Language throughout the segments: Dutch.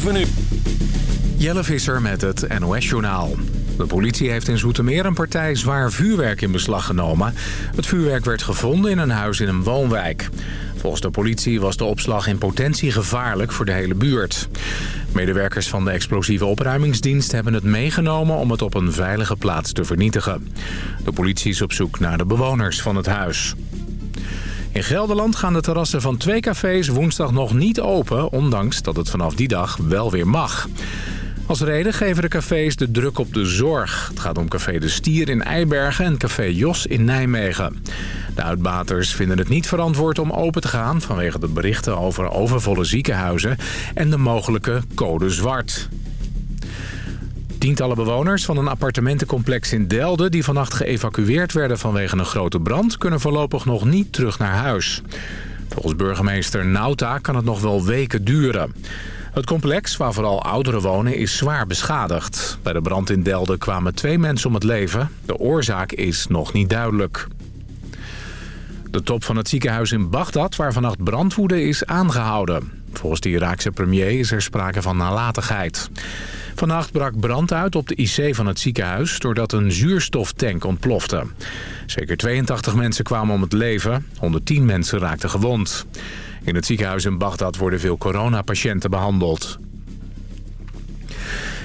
7 uur. Jelle Visser met het NOS-journaal. De politie heeft in Zoetermeer een partij zwaar vuurwerk in beslag genomen. Het vuurwerk werd gevonden in een huis in een woonwijk. Volgens de politie was de opslag in potentie gevaarlijk voor de hele buurt. Medewerkers van de explosieve opruimingsdienst hebben het meegenomen om het op een veilige plaats te vernietigen. De politie is op zoek naar de bewoners van het huis. In Gelderland gaan de terrassen van twee cafés woensdag nog niet open... ondanks dat het vanaf die dag wel weer mag. Als reden geven de cafés de druk op de zorg. Het gaat om Café de Stier in Eibergen en Café Jos in Nijmegen. De uitbaters vinden het niet verantwoord om open te gaan... vanwege de berichten over overvolle ziekenhuizen en de mogelijke code zwart. Tientallen bewoners van een appartementencomplex in Delden... die vannacht geëvacueerd werden vanwege een grote brand... kunnen voorlopig nog niet terug naar huis. Volgens burgemeester Nauta kan het nog wel weken duren. Het complex, waar vooral ouderen wonen, is zwaar beschadigd. Bij de brand in Delden kwamen twee mensen om het leven. De oorzaak is nog niet duidelijk. De top van het ziekenhuis in Bagdad, waar vannacht brandwoede is aangehouden. Volgens de Iraakse premier is er sprake van nalatigheid. Vannacht brak brand uit op de IC van het ziekenhuis... doordat een zuurstoftank ontplofte. Zeker 82 mensen kwamen om het leven. 110 mensen raakten gewond. In het ziekenhuis in Bagdad worden veel coronapatiënten behandeld.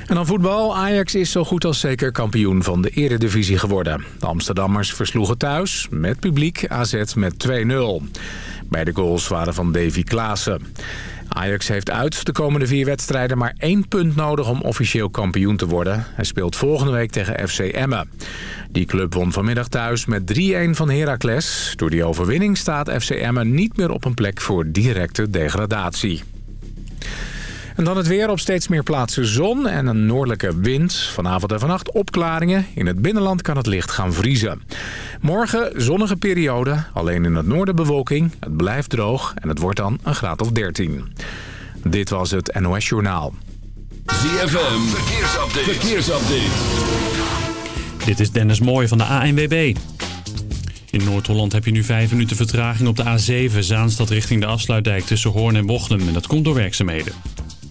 En dan voetbal. Ajax is zo goed als zeker kampioen van de eredivisie geworden. De Amsterdammers versloegen thuis met publiek AZ met 2-0. Beide goals waren van Davy Klaassen. Ajax heeft uit de komende vier wedstrijden maar één punt nodig om officieel kampioen te worden. Hij speelt volgende week tegen FC Emmen. Die club won vanmiddag thuis met 3-1 van Heracles. Door die overwinning staat FC Emmen niet meer op een plek voor directe degradatie. En dan het weer op steeds meer plaatsen zon en een noordelijke wind. Vanavond en vannacht opklaringen. In het binnenland kan het licht gaan vriezen. Morgen zonnige periode, alleen in het noorden bewolking. Het blijft droog en het wordt dan een graad of 13. Dit was het NOS Journaal. ZFM, verkeersupdate. verkeersupdate. Dit is Dennis Mooij van de ANWB. In Noord-Holland heb je nu 5 minuten vertraging op de A7 Zaanstad richting de afsluitdijk tussen Hoorn en Bochum. En dat komt door werkzaamheden.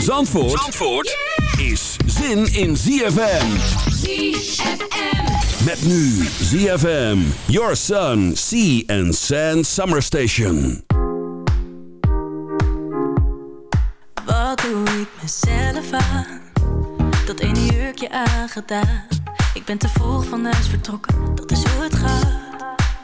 In Zandvoort, Zandvoort is zin in ZFM. ZFM. Met nu ZFM, Your Sun, Sea and Sand Summer Station. Wat doe ik mezelf aan? Dat ene jurkje aangedaan. Ik ben te vroeg van huis vertrokken, dat is hoe het gaat.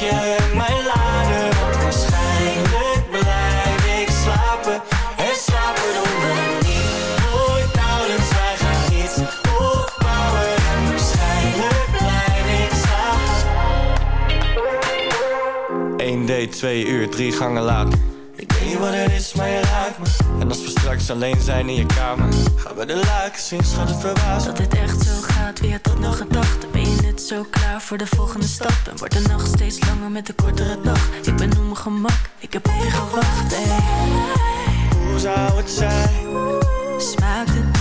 luchtje, mijn lader. Waarschijnlijk blijf ik slapen. En slapen doen we niet. Nooit houden, zij gaan iets opbouwen. En waarschijnlijk blijf ik slapen. 1 d 2 uur, 3 gangen later. Ik weet niet wat het is, maar je raakt me. En als we straks alleen zijn in je kamer, gaan we de lakens zien, schat het verbaasd. Dat het echt zo gaat, wie had dat nog gedacht? zo klaar voor de volgende stap En wordt de nacht steeds langer met de kortere dag Ik ben op mijn gemak, ik heb op gewacht hey. Hoe zou het zijn? Smaakt het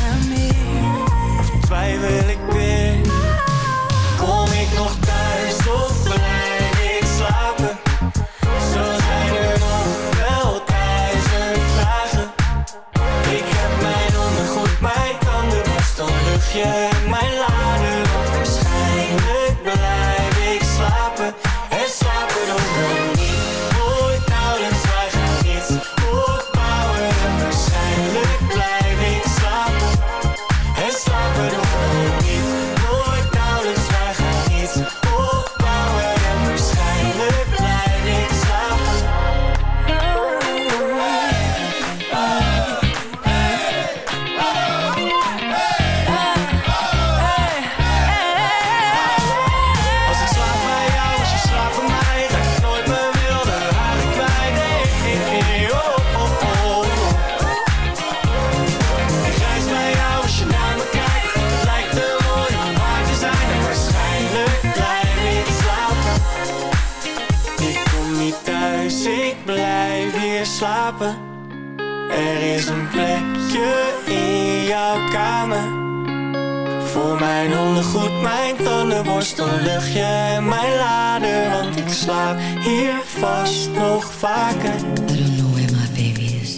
moois, dan lucht je mijn lader. Want ik slaap hier vast nog vaker. I don't know where my baby is.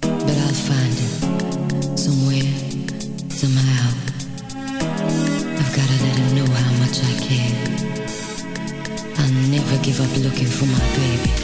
But I'll find him. Somewhere, somehow. I've gotta let him know how much I care. I'll never give up looking for my baby.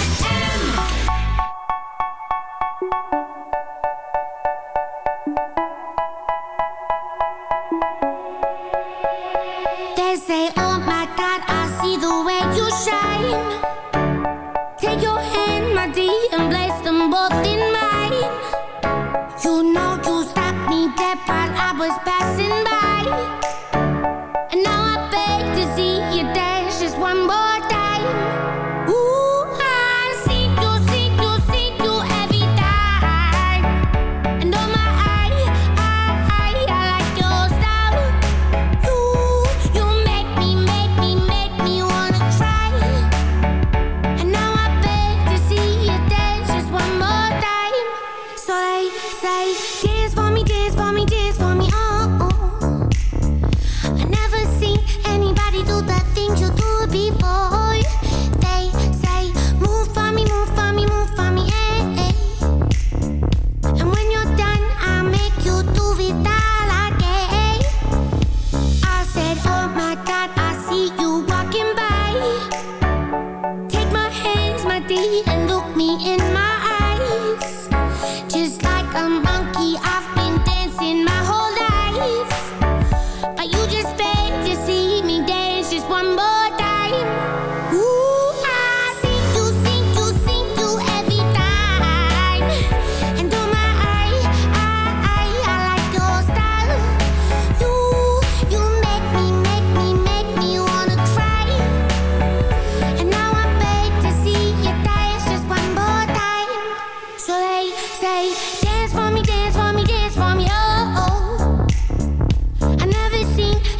say dance for me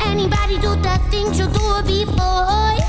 anybody do the things you do before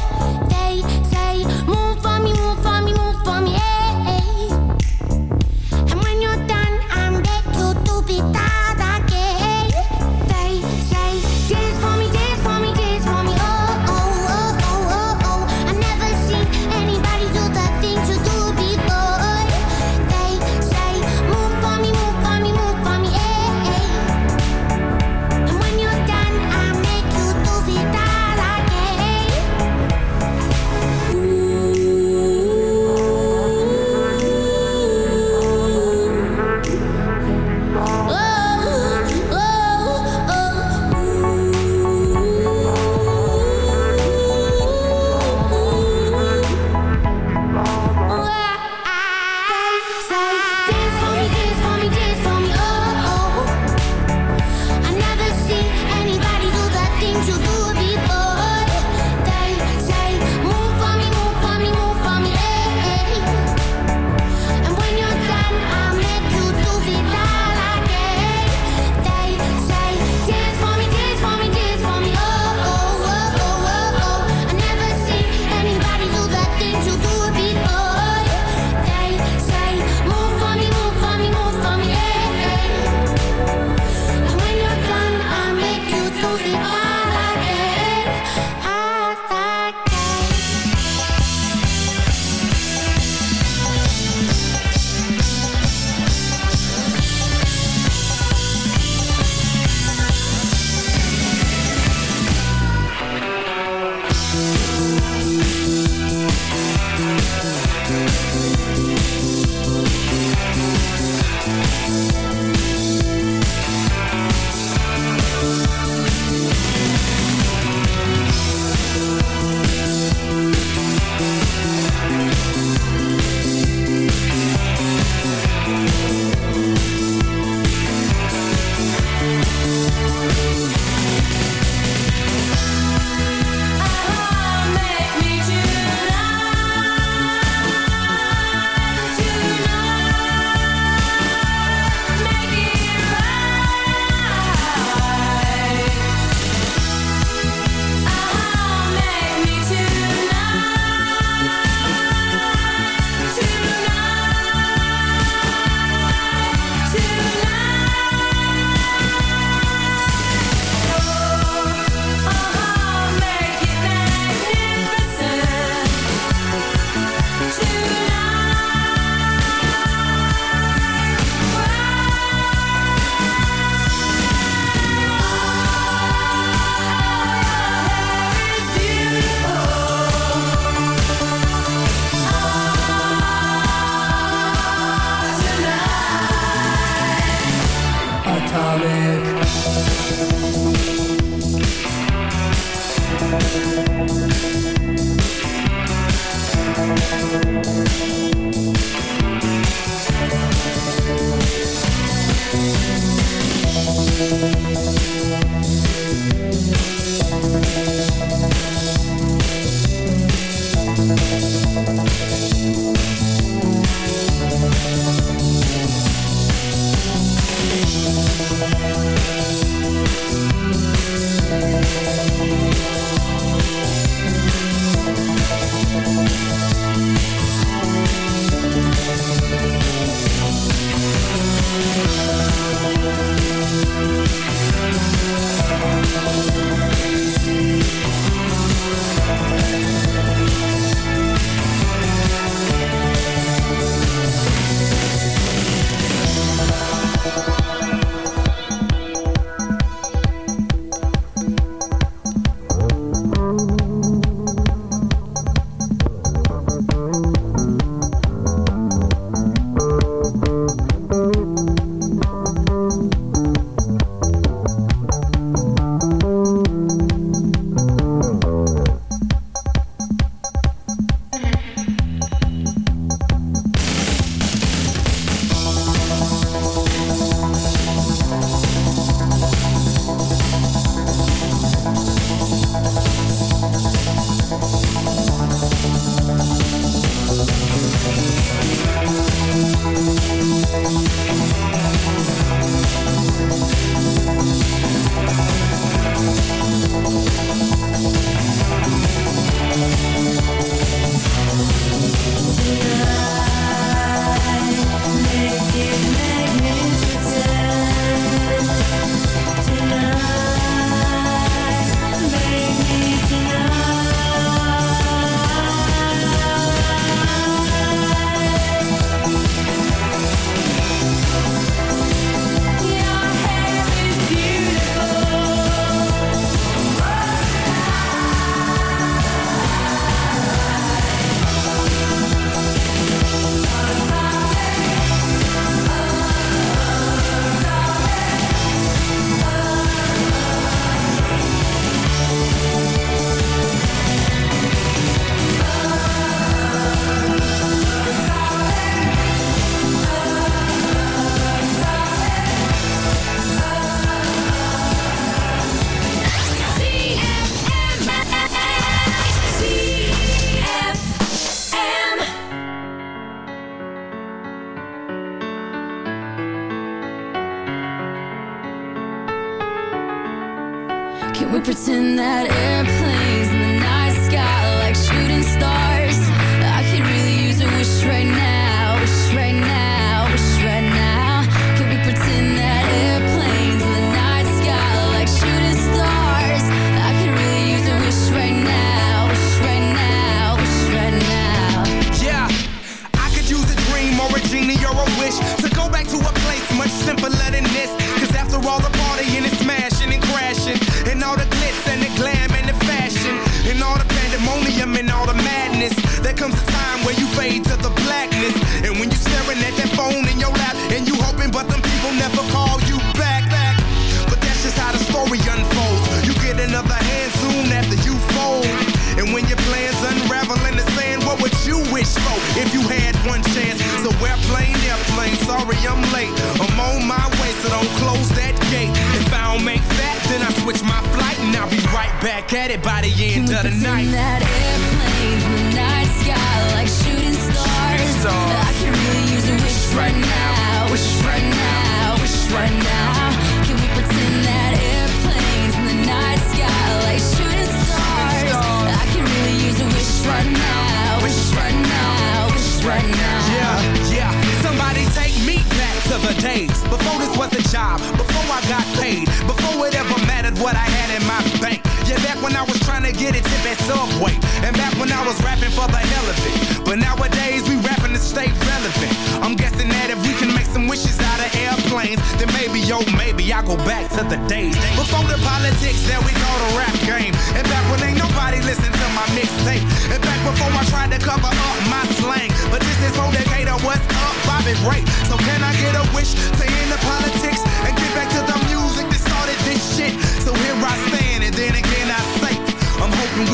cover up my slang. But this is for Decatur, what's up, Bobby Ray? So can I get a wish to end the politics and get back to the music that started this shit? So here I stand, and then again I say, I'm hoping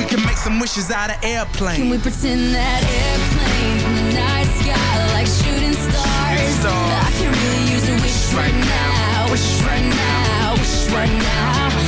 making wishes out of airplanes. Can we pretend that airplanes in the night sky like shooting stars? I can really use a wish right now, wish right now, wish right now.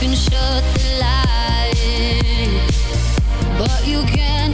can shut the light, but you can't.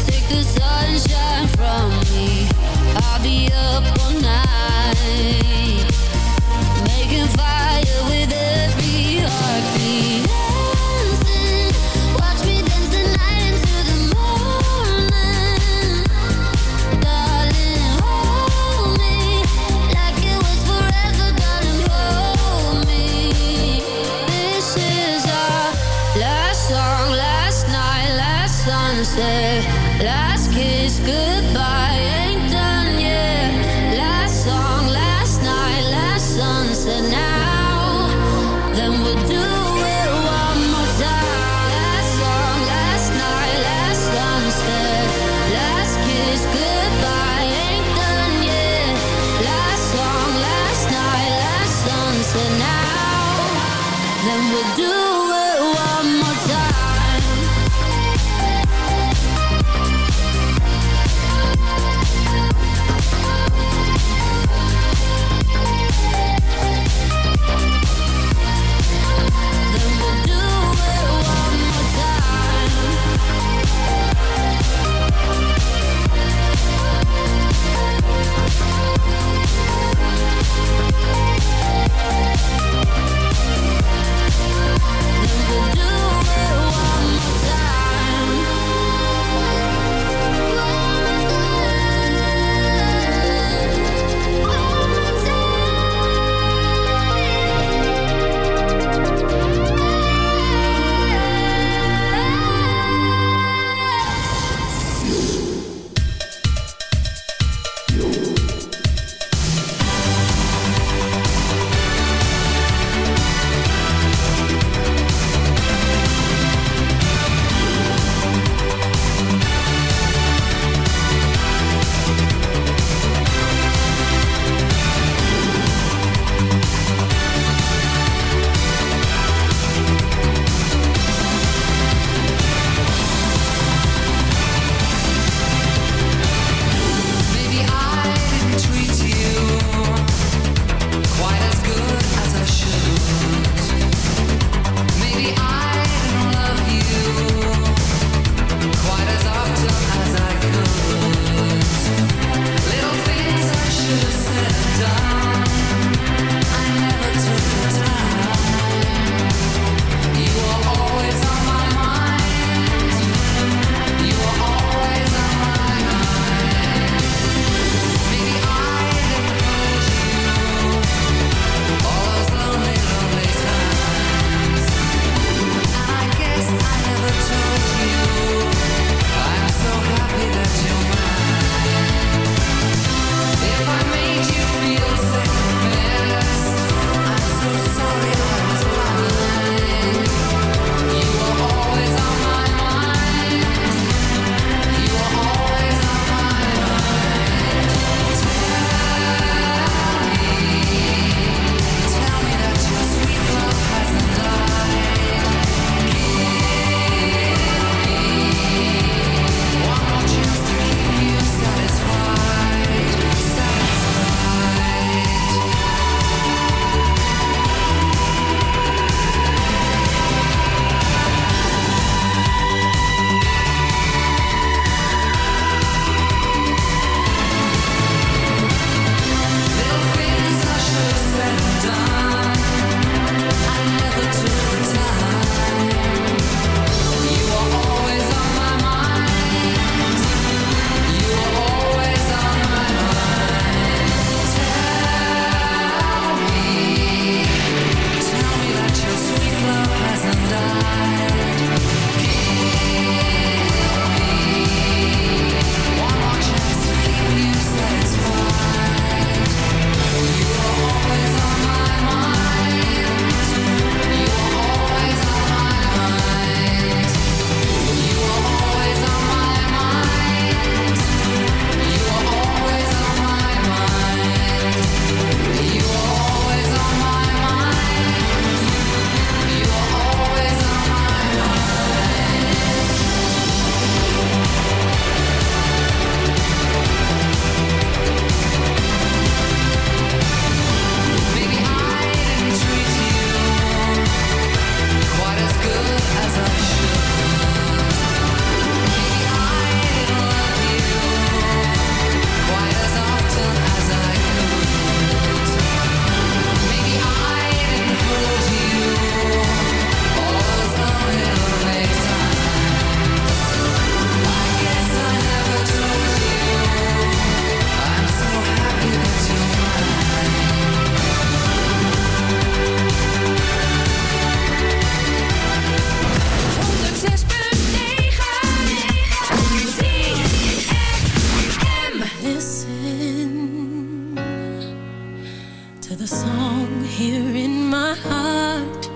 the song here in my heart,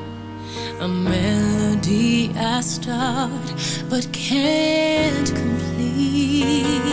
a melody I start but can't complete.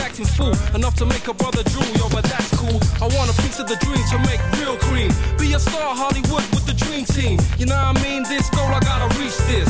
Acting fool enough to make a brother drool, yo, but that's cool. I want a piece of the dream to make real cream. Be a star, Hollywood with the dream team. You know what I mean? This goal, I gotta reach this.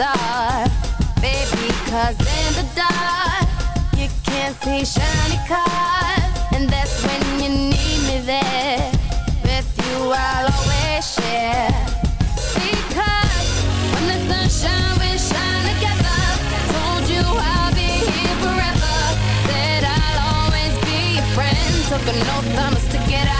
star, baby. Cause in the dark, you can't see shiny cars. And that's when you need me there. With you, I'll always share. Because when the we shine together. Told you I'll be here forever. Said I'll always be your friend. Took an oath, to get out.